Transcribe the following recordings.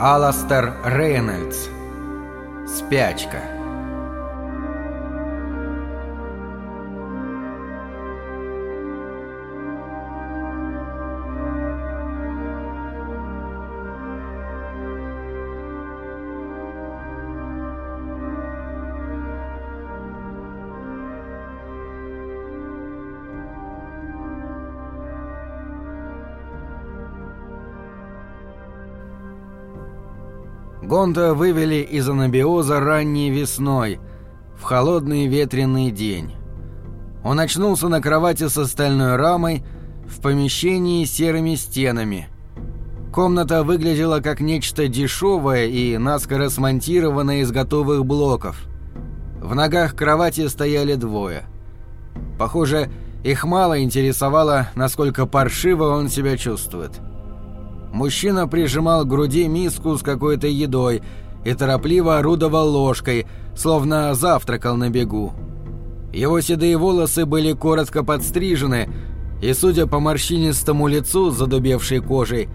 Аластер Рейнольдс. Спячка. Гонта вывели из анабиоза ранней весной, в холодный ветреный день. Он очнулся на кровати с стальной рамой, в помещении с серыми стенами. Комната выглядела как нечто дешевое и наскоро смонтированное из готовых блоков. В ногах кровати стояли двое. Похоже, их мало интересовало, насколько паршиво он себя чувствует. — Мужчина прижимал к груди миску с какой-то едой и торопливо орудовал ложкой, словно завтракал на бегу. Его седые волосы были коротко подстрижены, и, судя по морщинистому лицу с задубевшей кожей,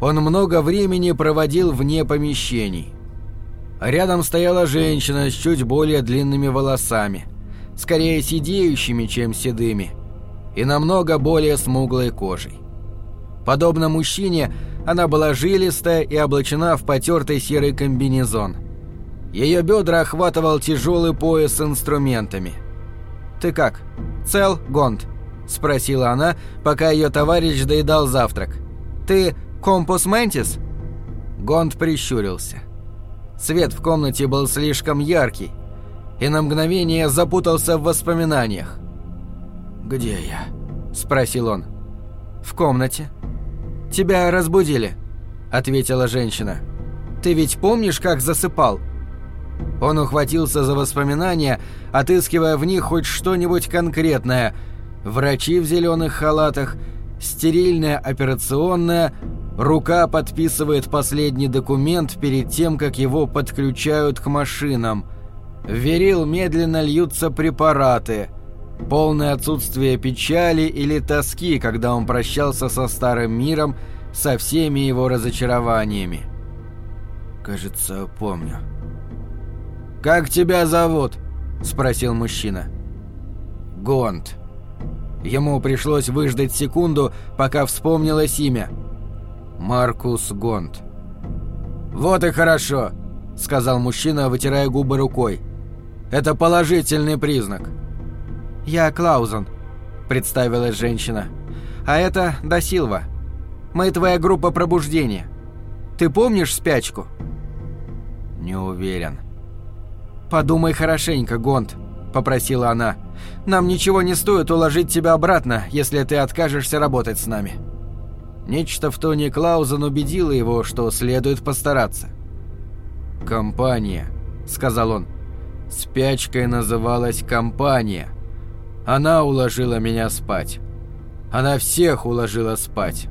он много времени проводил вне помещений. Рядом стояла женщина с чуть более длинными волосами, скорее сидеющими, чем седыми, и намного более смуглой кожей. Подобно мужчине, она была жилистая и облачена в потертый серый комбинезон. Ее бедра охватывал тяжелый пояс с инструментами. «Ты как? Цел, Гонд?» – спросила она, пока ее товарищ доедал завтрак. «Ты компус ментис?» Гонд прищурился. Свет в комнате был слишком яркий, и на мгновение запутался в воспоминаниях. «Где я?» – спросил он. «В комнате», «Тебя разбудили», — ответила женщина. «Ты ведь помнишь, как засыпал?» Он ухватился за воспоминания, отыскивая в них хоть что-нибудь конкретное. Врачи в зеленых халатах, стерильная операционная, рука подписывает последний документ перед тем, как его подключают к машинам. В верил медленно льются препараты. Полное отсутствие печали или тоски, когда он прощался со старым миром, со всеми его разочарованиями. Кажется, помню. «Как тебя зовут?» – спросил мужчина. «Гонт». Ему пришлось выждать секунду, пока вспомнилось имя. Маркус Гонт. «Вот и хорошо», — сказал мужчина, вытирая губы рукой. «Это положительный признак. «Я Клаузен», — представилась женщина. «А это Дасилва. Мы твоя группа пробуждения. Ты помнишь спячку?» «Не уверен». «Подумай хорошенько, Гонт», — попросила она. «Нам ничего не стоит уложить тебя обратно, если ты откажешься работать с нами». Нечто в тоне Клаузен убедило его, что следует постараться. «Компания», — сказал он. «Спячкой называлась компания». Она уложила меня спать. Она всех уложила спать.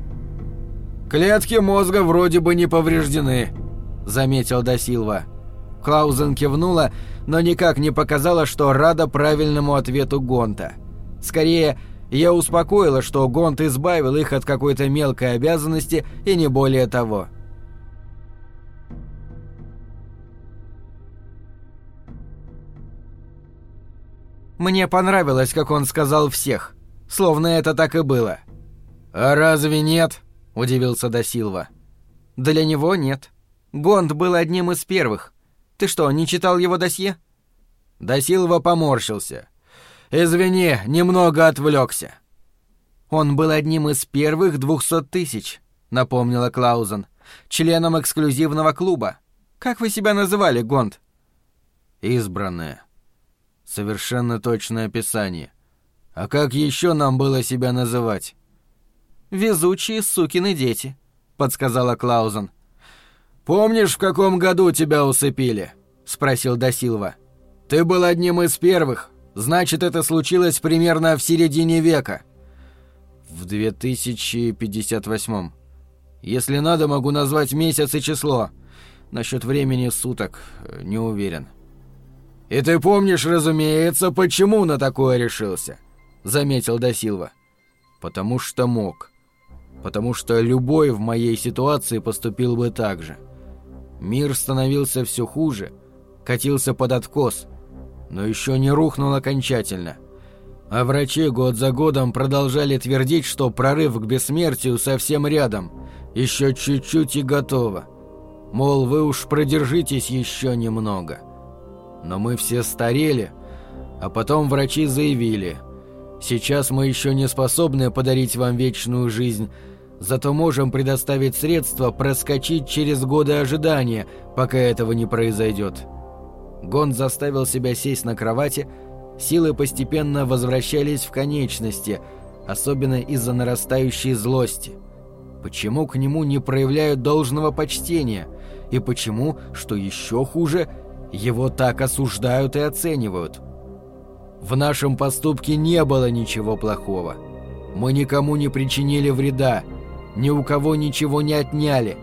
«Клетки мозга вроде бы не повреждены», — заметил Дасилва. Клаузен кивнула, но никак не показала, что рада правильному ответу Гонта. Скорее, я успокоила, что Гонт избавил их от какой-то мелкой обязанности и не более того. Мне понравилось, как он сказал всех. Словно это так и было. «А разве нет?» – удивился Дасилва. «Для него нет. Гонд был одним из первых. Ты что, не читал его досье?» Дасилва поморщился. «Извини, немного отвлекся». «Он был одним из первых двухсот тысяч», — напомнила Клаузен. «Членом эксклюзивного клуба. Как вы себя называли, Гонд?» «Избранные», Совершенно точное описание. А как еще нам было себя называть? «Везучие сукины дети», — подсказала Клаузен. «Помнишь, в каком году тебя усыпили?» — спросил Дасилва. «Ты был одним из первых. Значит, это случилось примерно в середине века». «В 2058-м. Если надо, могу назвать месяц и число. Насчет времени суток э, не уверен». «И ты помнишь, разумеется, почему на такое решился?» — заметил Дасилва. «Потому что мог. Потому что любой в моей ситуации поступил бы так же. Мир становился все хуже, катился под откос, но еще не рухнул окончательно. А врачи год за годом продолжали твердить, что прорыв к бессмертию совсем рядом, еще чуть-чуть и готово. Мол, вы уж продержитесь еще немного. Но мы все старели, а потом врачи заявили, сейчас мы еще не способны подарить вам вечную жизнь, зато можем предоставить средства проскочить через годы ожидания, пока этого не произойдет. Гон заставил себя сесть на кровати, силы постепенно возвращались в конечности, особенно из-за нарастающей злости. Почему к нему не проявляют должного почтения? И почему, что еще хуже, его так осуждают и оценивают? В нашем поступке не было ничего плохого. Мы никому не причинили вреда, ни у кого ничего не отняли.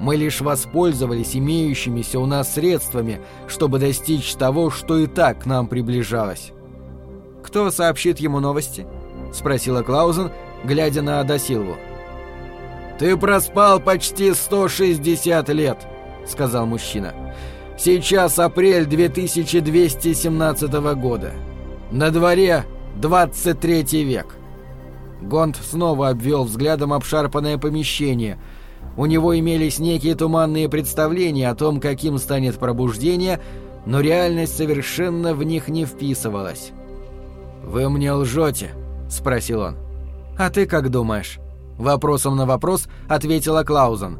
Мы лишь воспользовались имеющимися у нас средствами, чтобы достичь того, что и так к нам приближалось. «Кто сообщит ему новости?» — спросила Клаузен, глядя на Адасилву. «Ты проспал почти 160 лет», — сказал мужчина. «Сейчас апрель 2217 года. На дворе 23 век». Гонд снова обвел взглядом обшарпанное помещение. У него имелись некие туманные представления о том, каким станет пробуждение, но реальность совершенно в них не вписывалась. «Вы мне лжете?» – спросил он. «А ты как думаешь?» Вопросом на вопрос ответила Клаузен.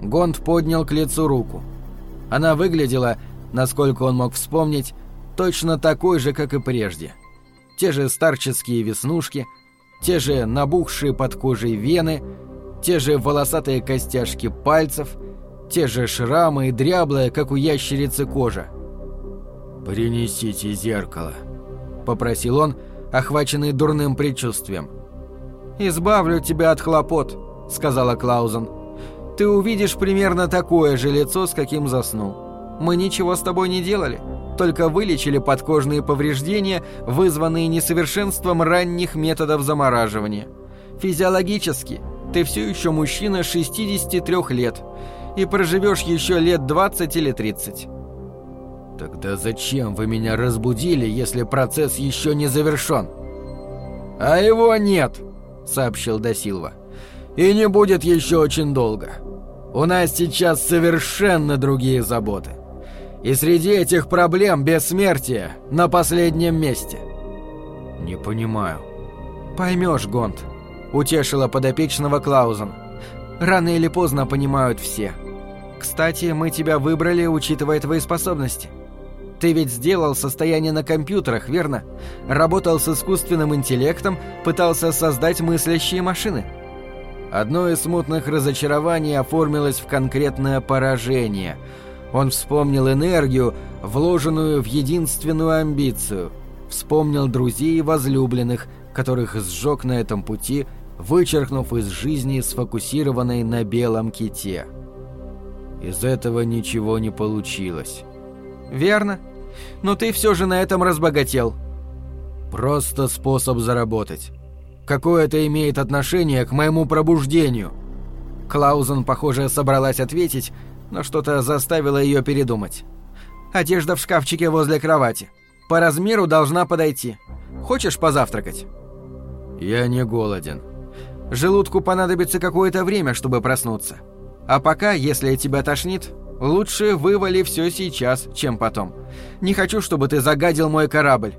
Гонд поднял к лицу руку. Она выглядела, насколько он мог вспомнить, точно такой же, как и прежде. Те же старческие веснушки – те же набухшие под кожей вены, те же волосатые костяшки пальцев, те же шрамы и дряблая, как у ящерицы, кожа. «Принесите зеркало», — попросил он, охваченный дурным предчувствием. «Избавлю тебя от хлопот», — сказала Клаузен. «Ты увидишь примерно такое же лицо, с каким заснул. Мы ничего с тобой не делали только вылечили подкожные повреждения, вызванные несовершенством ранних методов замораживания. Физиологически ты все еще мужчина 63 лет и проживешь еще лет 20 или 30. Тогда зачем вы меня разбудили, если процесс еще не завершен? А его нет, сообщил Досилва. И не будет еще очень долго. У нас сейчас совершенно другие заботы. И среди этих проблем бессмертие на последнем месте. Не понимаю. Поймешь, Гонт. Утешила подопечного Клаузен. Рано или поздно понимают все. Кстати, мы тебя выбрали, учитывая твои способности. Ты ведь сделал состояние на компьютерах, верно? Работал с искусственным интеллектом, пытался создать мыслящие машины. Одно из смутных разочарований оформилось в конкретное поражение – он вспомнил энергию, вложенную в единственную амбицию. Вспомнил друзей и возлюбленных, которых сжег на этом пути, вычеркнув из жизни сфокусированной на белом ките. Из этого ничего не получилось. «Верно. Но ты все же на этом разбогател». «Просто способ заработать. Какое это имеет отношение к моему пробуждению?» Клаузен, похоже, собралась ответить, но что-то заставило ее передумать. «Одежда в шкафчике возле кровати. По размеру должна подойти. Хочешь позавтракать?» «Я не голоден». «Желудку понадобится какое-то время, чтобы проснуться. А пока, если тебя тошнит, лучше вывали все сейчас, чем потом. Не хочу, чтобы ты загадил мой корабль».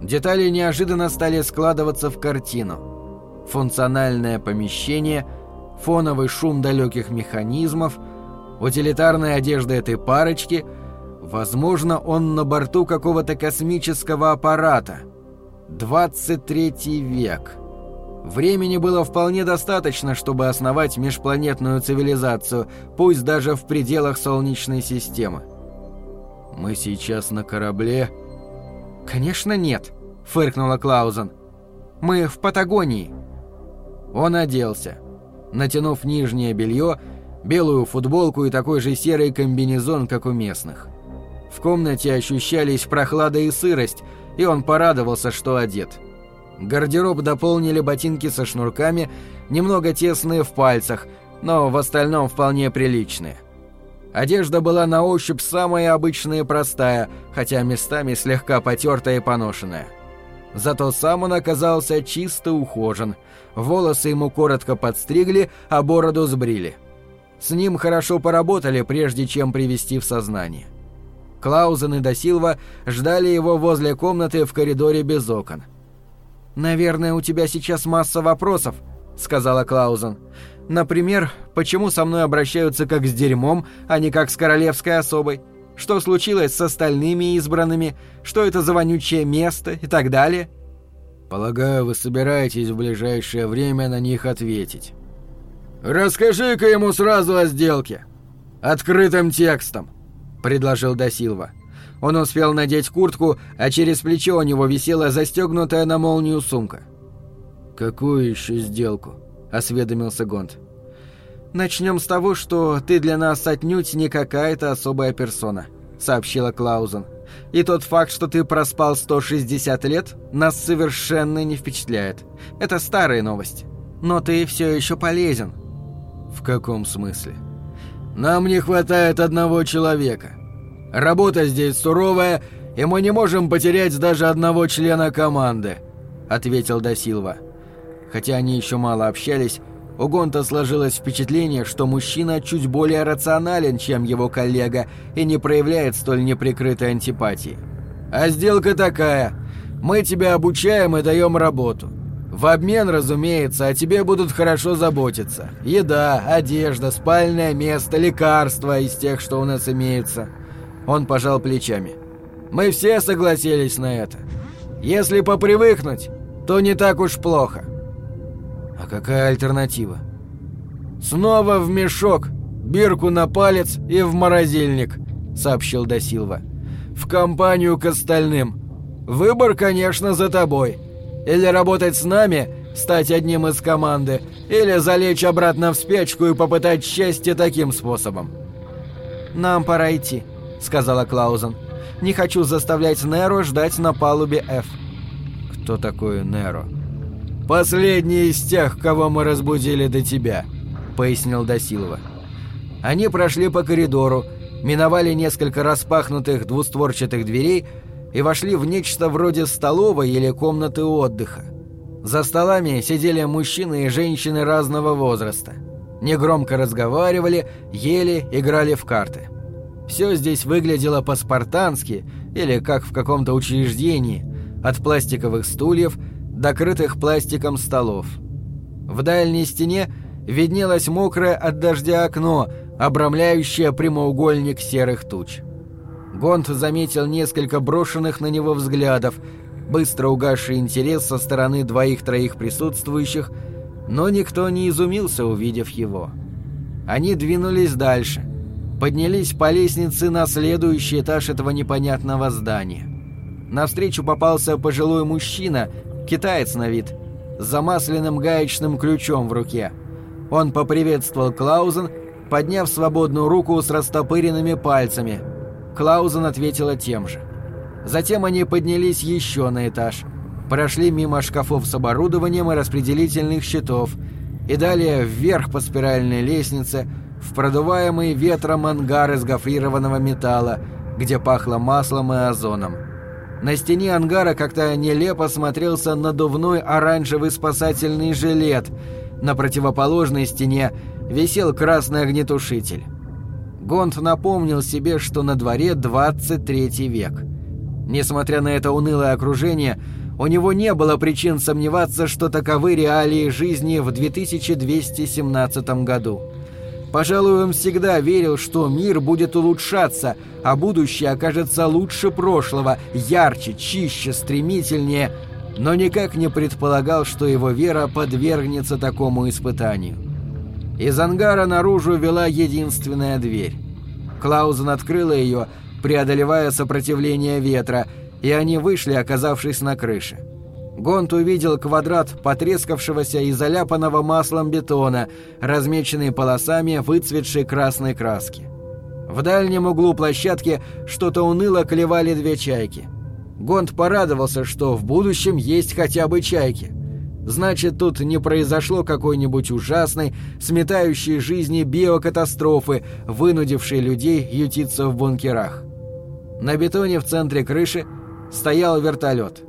Детали неожиданно стали складываться в картину. Функциональное помещение, фоновый шум далеких механизмов — утилитарная одежда этой парочки, возможно, он на борту какого-то космического аппарата. 23 век. Времени было вполне достаточно, чтобы основать межпланетную цивилизацию, пусть даже в пределах Солнечной системы. Мы сейчас на корабле? Конечно, нет, фыркнула Клаузен. Мы в Патагонии. Он оделся. Натянув нижнее белье, белую футболку и такой же серый комбинезон, как у местных. В комнате ощущались прохлада и сырость, и он порадовался, что одет. Гардероб дополнили ботинки со шнурками, немного тесные в пальцах, но в остальном вполне приличные. Одежда была на ощупь самая обычная и простая, хотя местами слегка потертая и поношенная. Зато сам он оказался чисто ухожен. Волосы ему коротко подстригли, а бороду сбрили. С ним хорошо поработали, прежде чем привести в сознание. Клаузен и Досилва ждали его возле комнаты в коридоре без окон. «Наверное, у тебя сейчас масса вопросов», — сказала Клаузен. «Например, почему со мной обращаются как с дерьмом, а не как с королевской особой? Что случилось с остальными избранными? Что это за вонючее место и так далее?» «Полагаю, вы собираетесь в ближайшее время на них ответить». «Расскажи-ка ему сразу о сделке. Открытым текстом», — предложил Досилва. Он успел надеть куртку, а через плечо у него висела застегнутая на молнию сумка. «Какую еще сделку?» — осведомился Гонт. «Начнем с того, что ты для нас отнюдь не какая-то особая персона», — сообщила Клаузен. «И тот факт, что ты проспал 160 лет, нас совершенно не впечатляет. Это старая новость. Но ты все еще полезен». «В каком смысле?» «Нам не хватает одного человека. Работа здесь суровая, и мы не можем потерять даже одного члена команды», — ответил Досилва. Хотя они еще мало общались, у Гонта сложилось впечатление, что мужчина чуть более рационален, чем его коллега, и не проявляет столь неприкрытой антипатии. «А сделка такая. Мы тебя обучаем и даем работу. В обмен, разумеется, о тебе будут хорошо заботиться. Еда, одежда, спальное место, лекарства из тех, что у нас имеются. Он пожал плечами. «Мы все согласились на это. Если попривыкнуть, то не так уж плохо». «А какая альтернатива?» «Снова в мешок, бирку на палец и в морозильник», — сообщил Досилва. «В компанию к остальным. Выбор, конечно, за тобой. Или работать с нами, стать одним из команды, или залечь обратно в спячку и попытать счастье таким способом». «Нам пора идти», — сказала Клаузен. «Не хочу заставлять Неро ждать на палубе F». «Кто такой Неро?» «Последний из тех, кого мы разбудили до тебя», — пояснил Досилова. Они прошли по коридору, миновали несколько распахнутых двустворчатых дверей и вошли в нечто вроде столовой или комнаты отдыха. За столами сидели мужчины и женщины разного возраста. Негромко разговаривали, ели, играли в карты. Все здесь выглядело по-спартански или как в каком-то учреждении, от пластиковых стульев до крытых пластиком столов. В дальней стене виднелось мокрое от дождя окно, обрамляющее прямоугольник серых туч. Гонт заметил несколько брошенных на него взглядов, быстро угасший интерес со стороны двоих-троих присутствующих, но никто не изумился, увидев его. Они двинулись дальше, поднялись по лестнице на следующий этаж этого непонятного здания. Навстречу попался пожилой мужчина, китаец на вид, с замасленным гаечным ключом в руке. Он поприветствовал Клаузен, подняв свободную руку с растопыренными пальцами. Клаузен ответила тем же. Затем они поднялись еще на этаж, прошли мимо шкафов с оборудованием и распределительных щитов, и далее вверх по спиральной лестнице – в продуваемый ветром ангар из гофрированного металла, где пахло маслом и озоном. На стене ангара как-то нелепо смотрелся надувной оранжевый спасательный жилет. На противоположной стене висел красный огнетушитель. Гонт напомнил себе, что на дворе 23 век. Несмотря на это унылое окружение, у него не было причин сомневаться, что таковы реалии жизни в 2217 году. Пожалуй, он всегда верил, что мир будет улучшаться, а будущее окажется лучше прошлого, ярче, чище, стремительнее, но никак не предполагал, что его вера подвергнется такому испытанию. Из ангара наружу вела единственная дверь. Клаузен открыла ее, преодолевая сопротивление ветра, и они вышли, оказавшись на крыше. Гонт увидел квадрат потрескавшегося и заляпанного маслом бетона, размеченный полосами выцветшей красной краски. В дальнем углу площадки что-то уныло клевали две чайки. Гонт порадовался, что в будущем есть хотя бы чайки. Значит, тут не произошло какой-нибудь ужасной, сметающей жизни биокатастрофы, вынудившей людей ютиться в бункерах. На бетоне в центре крыши стоял вертолет.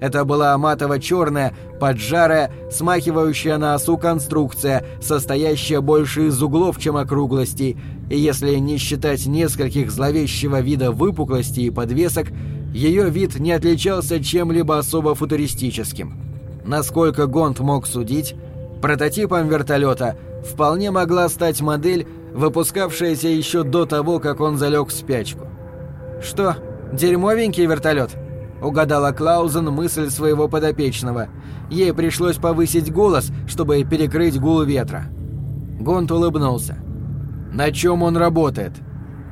Это была матово-черная, поджарая, смахивающая на осу конструкция, состоящая больше из углов, чем округлостей, и если не считать нескольких зловещего вида выпуклостей и подвесок, ее вид не отличался чем-либо особо футуристическим. Насколько Гонт мог судить, прототипом вертолета вполне могла стать модель, выпускавшаяся еще до того, как он залег в спячку. «Что, дерьмовенький вертолет?» — угадала Клаузен мысль своего подопечного. Ей пришлось повысить голос, чтобы перекрыть гул ветра. Гонт улыбнулся. «На чем он работает?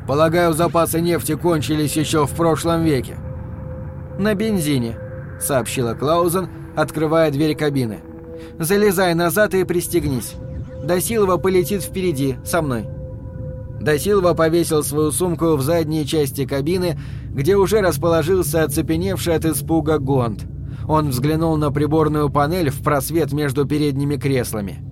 Полагаю, запасы нефти кончились еще в прошлом веке». «На бензине», — сообщила Клаузен, открывая дверь кабины. «Залезай назад и пристегнись. Досилова полетит впереди, со мной». Досилва повесил свою сумку в задней части кабины, где уже расположился оцепеневший от испуга Гонд. Он взглянул на приборную панель в просвет между передними креслами.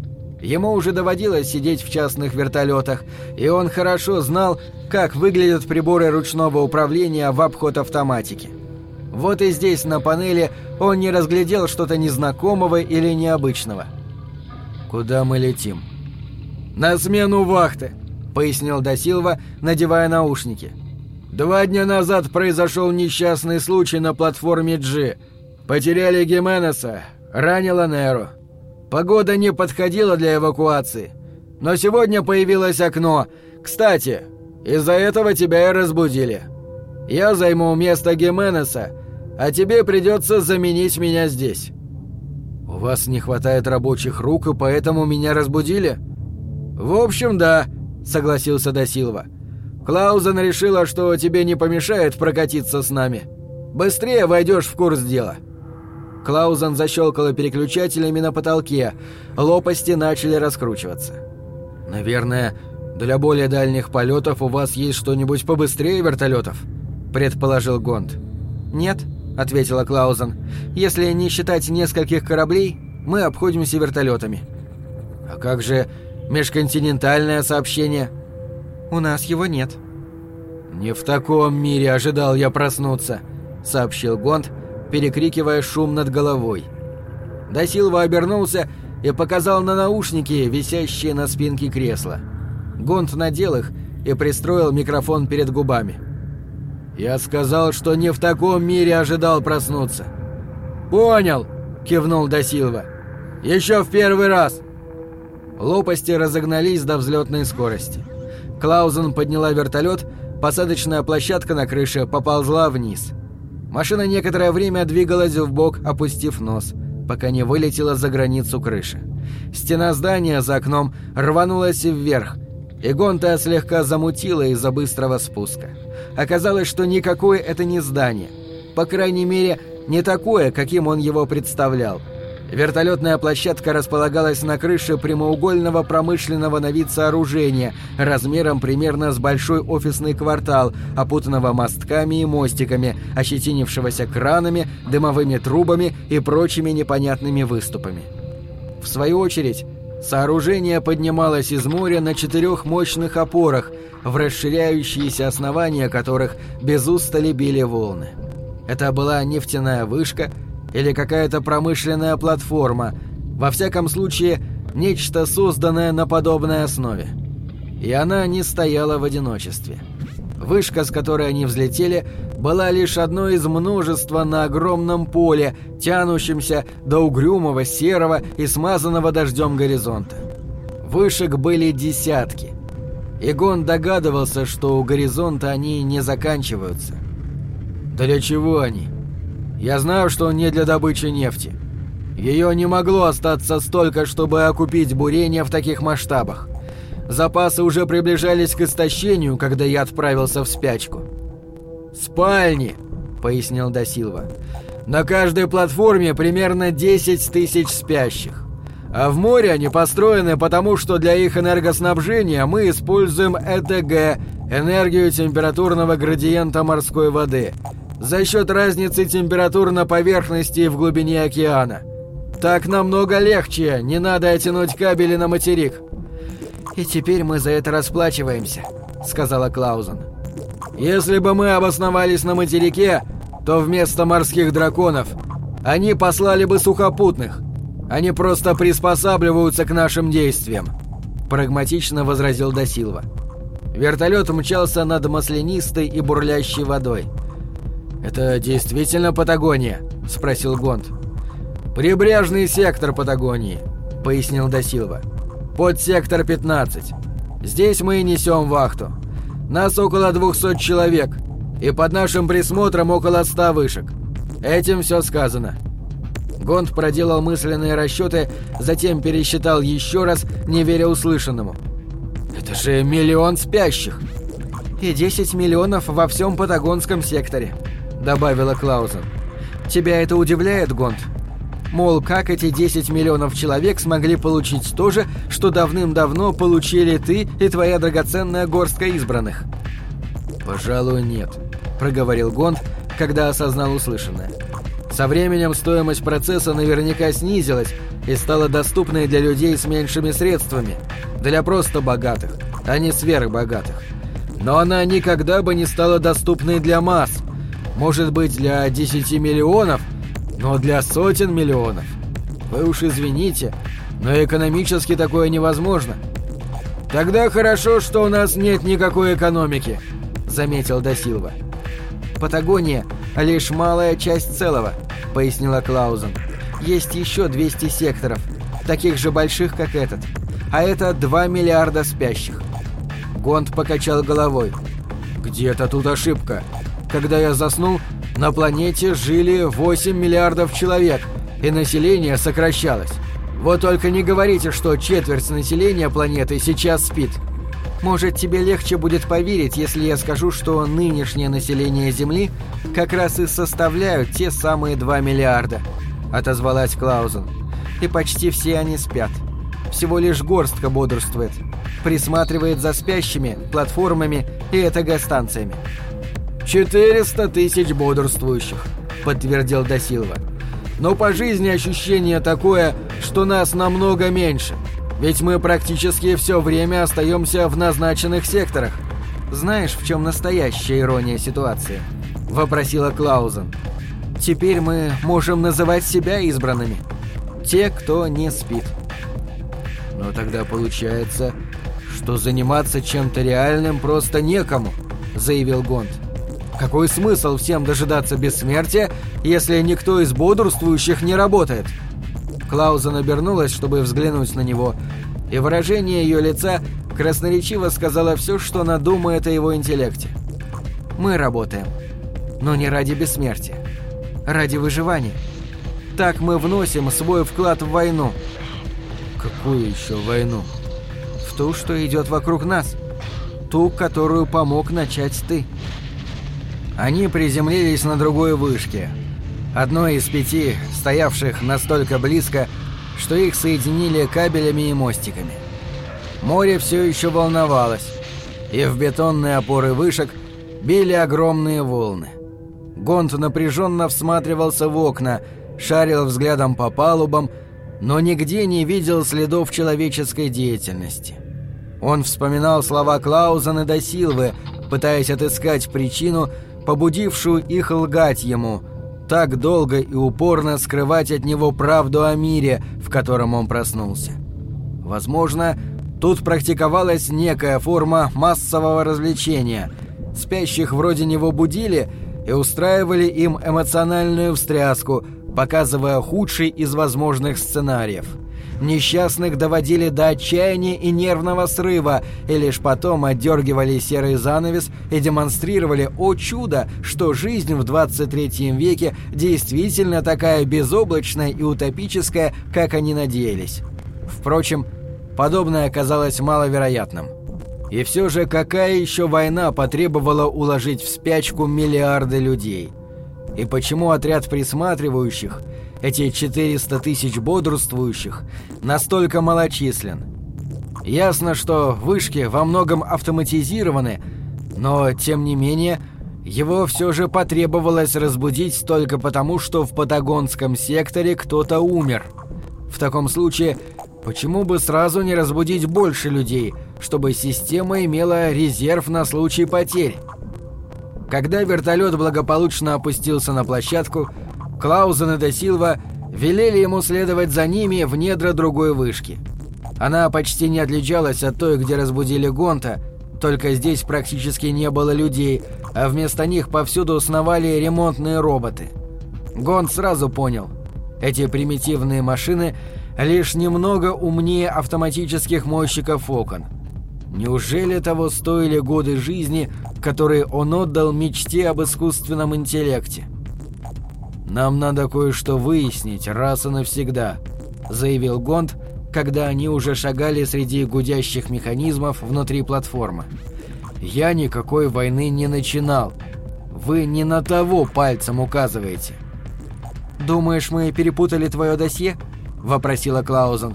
Ему уже доводилось сидеть в частных вертолетах, и он хорошо знал, как выглядят приборы ручного управления в обход автоматики. Вот и здесь на панели он не разглядел что-то незнакомого или необычного. «Куда мы летим?» «На смену вахты», — пояснил Досилва, надевая наушники. «Два дня назад произошел несчастный случай на платформе G. Потеряли Гименеса, ранило Неру. Погода не подходила для эвакуации. Но сегодня появилось окно. Кстати, из-за этого тебя и разбудили. Я займу место Гименеса, а тебе придется заменить меня здесь». «У вас не хватает рабочих рук, и поэтому меня разбудили?» «В общем, да», — согласился Досилва. «Клаузен решила, что тебе не помешает прокатиться с нами. Быстрее войдешь в курс дела». Клаузен защелкала переключателями на потолке, лопасти начали раскручиваться. «Наверное, для более дальних полетов у вас есть что-нибудь побыстрее вертолетов?» – предположил Гонд. «Нет», — ответила Клаузен. «Если не считать нескольких кораблей, мы обходимся вертолетами». «А как же межконтинентальное сообщение?» «У нас его нет». «Не в таком мире ожидал я проснуться», — сообщил Гонд, перекрикивая шум над головой. Досилва обернулся и показал на наушники, висящие на спинке кресла. Гонд надел их и пристроил микрофон перед губами. «Я сказал, что не в таком мире ожидал проснуться». «Понял», — кивнул Досилва. «Еще в первый раз». Лопасти разогнались до взлетной скорости. Клаузен подняла вертолет, посадочная площадка на крыше поползла вниз. Машина некоторое время двигалась в бок, опустив нос, пока не вылетела за границу крыши. Стена здания за окном рванулась вверх, и Гонта слегка замутила из-за быстрого спуска. Оказалось, что никакое это не здание. По крайней мере, не такое, каким он его представлял. Вертолетная площадка располагалась на крыше прямоугольного промышленного на вид сооружения, размером примерно с большой офисный квартал, опутанного мостками и мостиками, ощетинившегося кранами, дымовыми трубами и прочими непонятными выступами. В свою очередь, Сооружение поднималось из моря на четырех мощных опорах, в расширяющиеся основания которых без устали били волны. Это была нефтяная вышка или какая-то промышленная платформа, во всяком случае, нечто созданное на подобной основе. И она не стояла в одиночестве. Вышка, с которой они взлетели, была лишь одной из множества на огромном поле, тянущемся до угрюмого, серого и смазанного дождем горизонта. Вышек были десятки. Игон догадывался, что у горизонта они не заканчиваются. «Для чего они? Я знаю, что не для добычи нефти. Ее не могло остаться столько, чтобы окупить бурение в таких масштабах. Запасы уже приближались к истощению, когда я отправился в спячку. «Спальни», — пояснил Досилва. «На каждой платформе примерно 10 тысяч спящих. А в море они построены потому, что для их энергоснабжения мы используем ЭТГ, энергию температурного градиента морской воды, за счет разницы температур на поверхности и в глубине океана. Так намного легче, не надо тянуть кабели на материк. И теперь мы за это расплачиваемся, сказала Клаузен. Если бы мы обосновались на материке, то вместо морских драконов они послали бы сухопутных. Они просто приспосабливаются к нашим действиям», — прагматично возразил Досилва. Вертолет мчался над маслянистой и бурлящей водой. «Это действительно Патагония?» — спросил Гонд. «Прибрежный сектор Патагонии», — пояснил Досилва. «Подсектор 15. Здесь мы и несем вахту. Нас около 200 человек, и под нашим присмотром около 100 вышек. Этим все сказано». Гонд проделал мысленные расчеты, затем пересчитал еще раз, не веря услышанному. «Это же миллион спящих!» «И 10 миллионов во всем Патагонском секторе», — добавила Клаузен. «Тебя это удивляет, Гонд?» Мол, как эти 10 миллионов человек смогли получить то же, что давным-давно получили ты и твоя драгоценная горстка избранных? «Пожалуй, нет», — проговорил Гонд, когда осознал услышанное. Со временем стоимость процесса наверняка снизилась и стала доступной для людей с меньшими средствами, для просто богатых, а не сверхбогатых. Но она никогда бы не стала доступной для масс. Может быть, для 10 миллионов, но для сотен миллионов. Вы уж извините, но экономически такое невозможно. Тогда хорошо, что у нас нет никакой экономики, заметил Досилва. Патагония — лишь малая часть целого — пояснила Клаузен. «Есть еще 200 секторов, таких же больших, как этот. А это 2 миллиарда спящих». Гонд покачал головой. «Где-то тут ошибка. Когда я заснул, на планете жили 8 миллиардов человек, и население сокращалось. Вот только не говорите, что четверть населения планеты сейчас спит». Может, тебе легче будет поверить, если я скажу, что нынешнее население Земли как раз и составляют те самые 2 миллиарда», — отозвалась Клаузен. «И почти все они спят. Всего лишь горстка бодрствует. Присматривает за спящими, платформами и этагостанциями». «Четыреста тысяч бодрствующих», — подтвердил Досилова. «Но по жизни ощущение такое, что нас намного меньше». Ведь мы практически все время остаемся в назначенных секторах. Знаешь, в чем настоящая ирония ситуации? Вопросила Клаузен. Теперь мы можем называть себя избранными. Те, кто не спит. Но тогда получается, что заниматься чем-то реальным просто некому, заявил Гонд. Какой смысл всем дожидаться бессмертия, если никто из бодрствующих не работает? Клаузен обернулась, чтобы взглянуть на него, и выражение ее лица красноречиво сказала все, что она думает о его интеллекте. «Мы работаем, но не ради бессмертия, ради выживания. Так мы вносим свой вклад в войну». «Какую еще войну?» «В ту, что идет вокруг нас. Ту, которую помог начать ты». Они приземлились на другой вышке, одной из пяти, стоявших настолько близко, что их соединили кабелями и мостиками. Море все еще волновалось, и в бетонные опоры вышек били огромные волны. Гонт напряженно всматривался в окна, шарил взглядом по палубам, но нигде не видел следов человеческой деятельности. Он вспоминал слова Клаузена и Досилвы, пытаясь отыскать причину, побудившую их лгать ему – так долго и упорно скрывать от него правду о мире, в котором он проснулся. Возможно, тут практиковалась некая форма массового развлечения. Спящих вроде него будили и устраивали им эмоциональную встряску, показывая худший из возможных сценариев – Несчастных доводили до отчаяния и нервного срыва, и лишь потом отдергивали серый занавес и демонстрировали, о чудо, что жизнь в 23 веке действительно такая безоблачная и утопическая, как они надеялись. Впрочем, подобное оказалось маловероятным. И все же какая еще война потребовала уложить в спячку миллиарды людей? И почему отряд присматривающих – эти 400 тысяч бодрствующих, настолько малочислен. Ясно, что вышки во многом автоматизированы, но, тем не менее, его все же потребовалось разбудить только потому, что в Патагонском секторе кто-то умер. В таком случае, почему бы сразу не разбудить больше людей, чтобы система имела резерв на случай потерь? Когда вертолет благополучно опустился на площадку, Клаузен и Досилва велели ему следовать за ними в недра другой вышки. Она почти не отличалась от той, где разбудили Гонта, только здесь практически не было людей, а вместо них повсюду сновали ремонтные роботы. Гонт сразу понял, эти примитивные машины лишь немного умнее автоматических мойщиков окон. Неужели того стоили годы жизни, которые он отдал мечте об искусственном интеллекте? «Нам надо кое-что выяснить раз и навсегда», — заявил Гонд, когда они уже шагали среди гудящих механизмов внутри платформы. «Я никакой войны не начинал. Вы не на того пальцем указываете». «Думаешь, мы перепутали твое досье?» — вопросила Клаузен.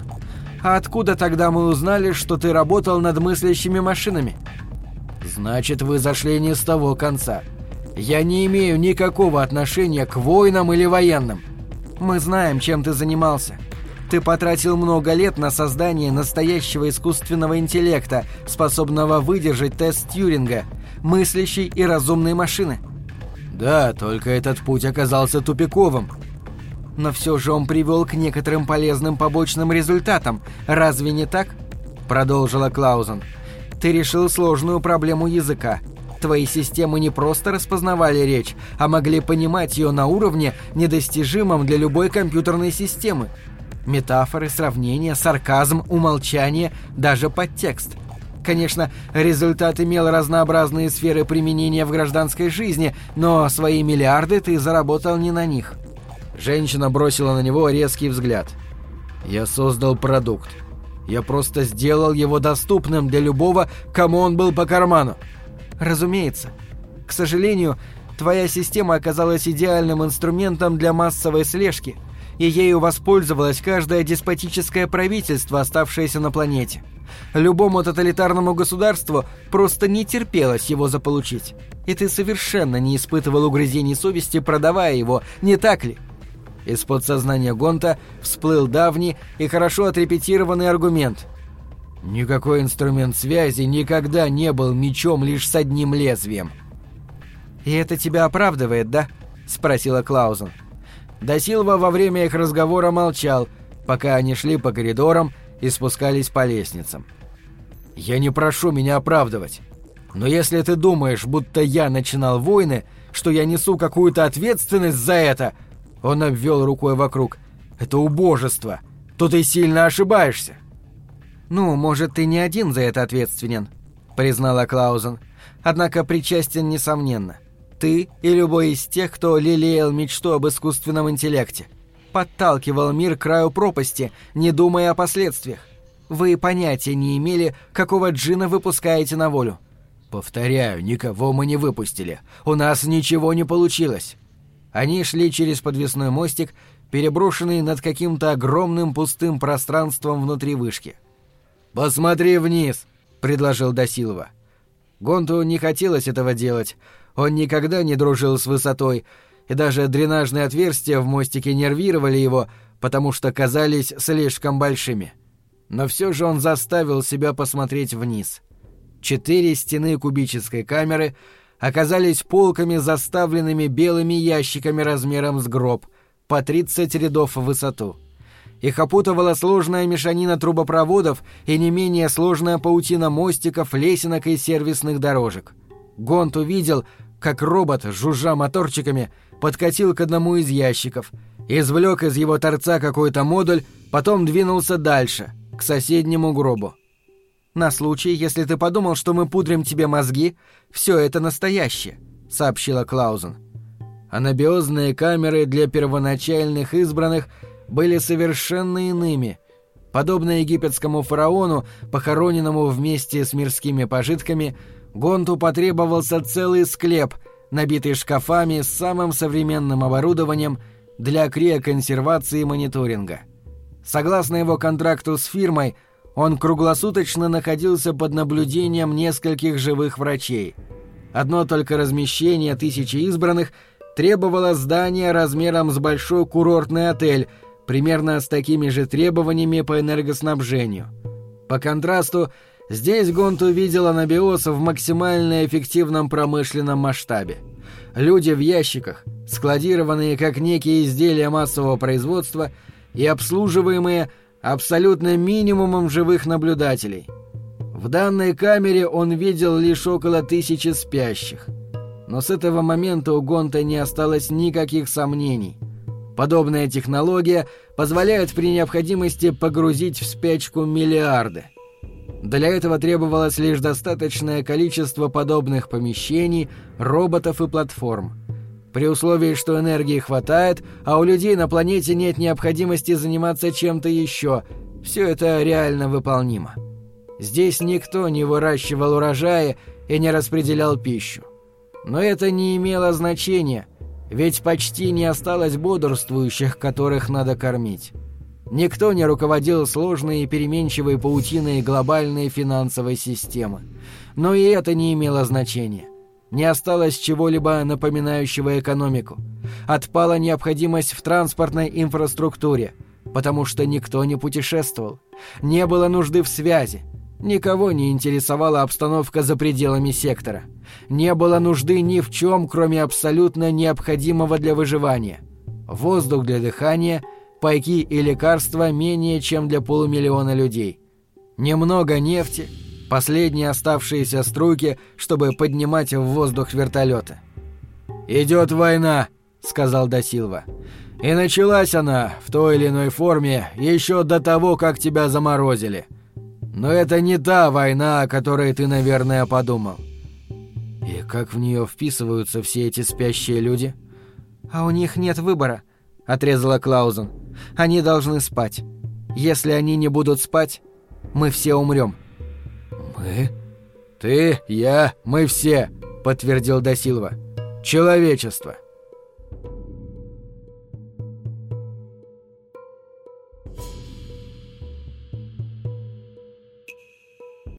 «А откуда тогда мы узнали, что ты работал над мыслящими машинами?» «Значит, вы зашли не с того конца. Я не имею никакого отношения к войнам или военным. Мы знаем, чем ты занимался. Ты потратил много лет на создание настоящего искусственного интеллекта, способного выдержать тест Тьюринга, мыслящей и разумной машины. Да, только этот путь оказался тупиковым. Но все же он привел к некоторым полезным побочным результатам. Разве не так? Продолжила Клаузен. Ты решил сложную проблему языка – Твои системы не просто распознавали речь, а могли понимать ее на уровне, недостижимом для любой компьютерной системы. Метафоры, сравнения, сарказм, умолчание, даже подтекст. Конечно, результат имел разнообразные сферы применения в гражданской жизни, но свои миллиарды ты заработал не на них. Женщина бросила на него резкий взгляд. «Я создал продукт. Я просто сделал его доступным для любого, кому он был по карману. Разумеется. К сожалению, твоя система оказалась идеальным инструментом для массовой слежки, и ею воспользовалось каждое деспотическое правительство, оставшееся на планете. Любому тоталитарному государству просто не терпелось его заполучить. И ты совершенно не испытывал угрызений совести, продавая его, не так ли? Из подсознания Гонта всплыл давний и хорошо отрепетированный аргумент – Никакой инструмент связи никогда не был мечом лишь с одним лезвием. «И это тебя оправдывает, да?» — спросила Клаузен. Досилва во время их разговора молчал, пока они шли по коридорам и спускались по лестницам. «Я не прошу меня оправдывать. Но если ты думаешь, будто я начинал войны, что я несу какую-то ответственность за это...» Он обвел рукой вокруг. «Это убожество. То ты сильно ошибаешься». «Ну, может, ты не один за это ответственен», — признала Клаузен. «Однако причастен несомненно. Ты и любой из тех, кто лелеял мечту об искусственном интеллекте. Подталкивал мир к краю пропасти, не думая о последствиях. Вы понятия не имели, какого джина выпускаете на волю». «Повторяю, никого мы не выпустили. У нас ничего не получилось». Они шли через подвесной мостик, переброшенный над каким-то огромным пустым пространством внутри вышки. «Посмотри вниз», — предложил Досилова. Гонту не хотелось этого делать. Он никогда не дружил с высотой, и даже дренажные отверстия в мостике нервировали его, потому что казались слишком большими. Но все же он заставил себя посмотреть вниз. Четыре стены кубической камеры оказались полками, заставленными белыми ящиками размером с гроб, по 30 рядов в высоту. Их опутывала сложная мешанина трубопроводов и не менее сложная паутина мостиков, лесенок и сервисных дорожек. Гонт увидел, как робот, жужжа моторчиками, подкатил к одному из ящиков, извлек из его торца какой-то модуль, потом двинулся дальше, к соседнему гробу. «На случай, если ты подумал, что мы пудрим тебе мозги, все это настоящее», — сообщила Клаузен. Анабиозные камеры для первоначальных избранных — были совершенно иными. Подобно египетскому фараону, похороненному вместе с мирскими пожитками, Гонту потребовался целый склеп, набитый шкафами с самым современным оборудованием для криоконсервации и мониторинга. Согласно его контракту с фирмой, он круглосуточно находился под наблюдением нескольких живых врачей. Одно только размещение тысячи избранных требовало здания размером с большой курортный отель – примерно с такими же требованиями по энергоснабжению. По контрасту, здесь Гонт увидел анабиоз в максимально эффективном промышленном масштабе. Люди в ящиках, складированные как некие изделия массового производства и обслуживаемые абсолютно минимумом живых наблюдателей. В данной камере он видел лишь около тысячи спящих. Но с этого момента у Гонта не осталось никаких сомнений. Подобная технология позволяет при необходимости погрузить в спячку миллиарды. Для этого требовалось лишь достаточное количество подобных помещений, роботов и платформ. При условии, что энергии хватает, а у людей на планете нет необходимости заниматься чем-то еще, все это реально выполнимо. Здесь никто не выращивал урожаи и не распределял пищу. Но это не имело значения, ведь почти не осталось бодрствующих, которых надо кормить. Никто не руководил сложной и переменчивой паутиной глобальной финансовой системы. Но и это не имело значения. Не осталось чего-либо напоминающего экономику. Отпала необходимость в транспортной инфраструктуре, потому что никто не путешествовал. Не было нужды в связи. Никого не интересовала обстановка за пределами сектора. Не было нужды ни в чем, кроме абсолютно необходимого для выживания. Воздух для дыхания, пайки и лекарства менее чем для полумиллиона людей. Немного нефти, последние оставшиеся струйки, чтобы поднимать в воздух вертолеты. «Идет война», — сказал Досилва. «И началась она в той или иной форме еще до того, как тебя заморозили». Но это не та война, о которой ты, наверное, подумал. И как в нее вписываются все эти спящие люди? А у них нет выбора, отрезала Клаузен. Они должны спать. Если они не будут спать, мы все умрем. Мы? Ты, я, мы все, подтвердил Досилва. Человечество.